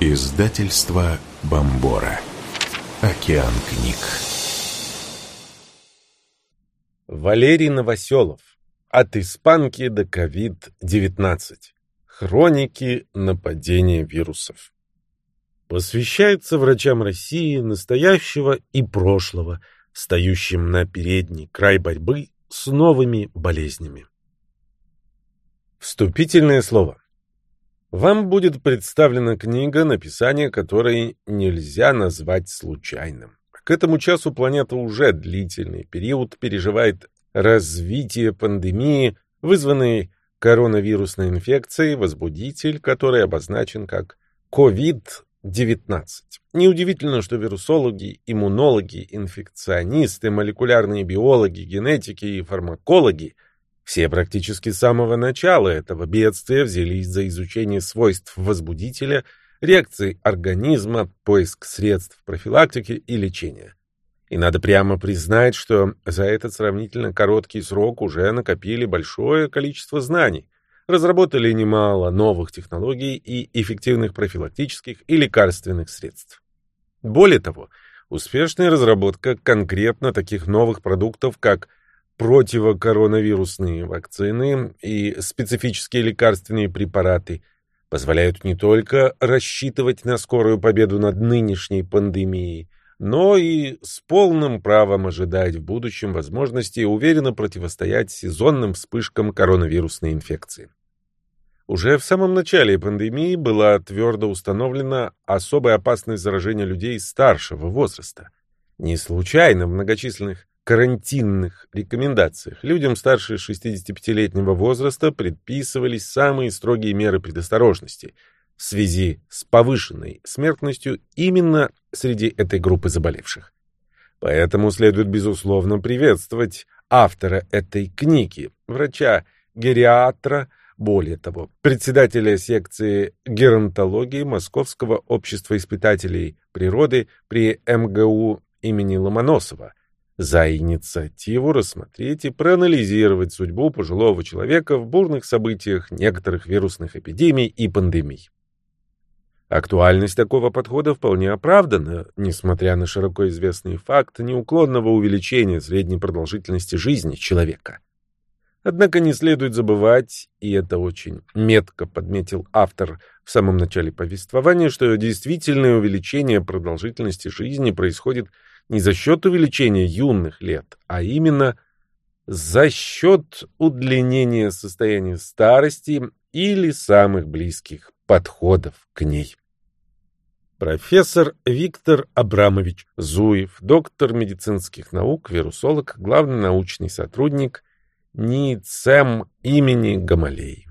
Издательство Бомбора. Океан книг. Валерий Новоселов. От испанки до COVID-19. Хроники нападения вирусов. Посвящается врачам России настоящего и прошлого, стоящим на передний край борьбы с новыми болезнями. Вступительное слово. Вам будет представлена книга, написание которой нельзя назвать случайным. К этому часу планета уже длительный период переживает развитие пандемии, вызванной коронавирусной инфекцией, возбудитель, который обозначен как COVID-19. Неудивительно, что вирусологи, иммунологи, инфекционисты, молекулярные биологи, генетики и фармакологи – все практически с самого начала этого бедствия взялись за изучение свойств возбудителя, реакции организма, поиск средств профилактики и лечения. И надо прямо признать, что за этот сравнительно короткий срок уже накопили большое количество знаний, разработали немало новых технологий и эффективных профилактических и лекарственных средств. Более того, успешная разработка конкретно таких новых продуктов, как противокоронавирусные вакцины и специфические лекарственные препараты позволяют не только рассчитывать на скорую победу над нынешней пандемией, но и с полным правом ожидать в будущем возможности уверенно противостоять сезонным вспышкам коронавирусной инфекции. Уже в самом начале пандемии была твердо установлена особая опасность заражения людей старшего возраста. Не случайно в многочисленных карантинных рекомендациях людям старше 65-летнего возраста предписывались самые строгие меры предосторожности в связи с повышенной смертностью именно среди этой группы заболевших. Поэтому следует, безусловно, приветствовать автора этой книги, врача-гериатра, более того, председателя секции геронтологии Московского общества испытателей природы при МГУ имени Ломоносова – за инициативу рассмотреть и проанализировать судьбу пожилого человека в бурных событиях некоторых вирусных эпидемий и пандемий. Актуальность такого подхода вполне оправдана, несмотря на широко известный факт неуклонного увеличения средней продолжительности жизни человека. Однако не следует забывать, и это очень метко подметил автор в самом начале повествования, что действительное увеличение продолжительности жизни происходит не за счет увеличения юных лет, а именно за счет удлинения состояния старости или самых близких подходов к ней. Профессор Виктор Абрамович Зуев, доктор медицинских наук, вирусолог, главный научный сотрудник НИЦЭМ имени Гамалеи.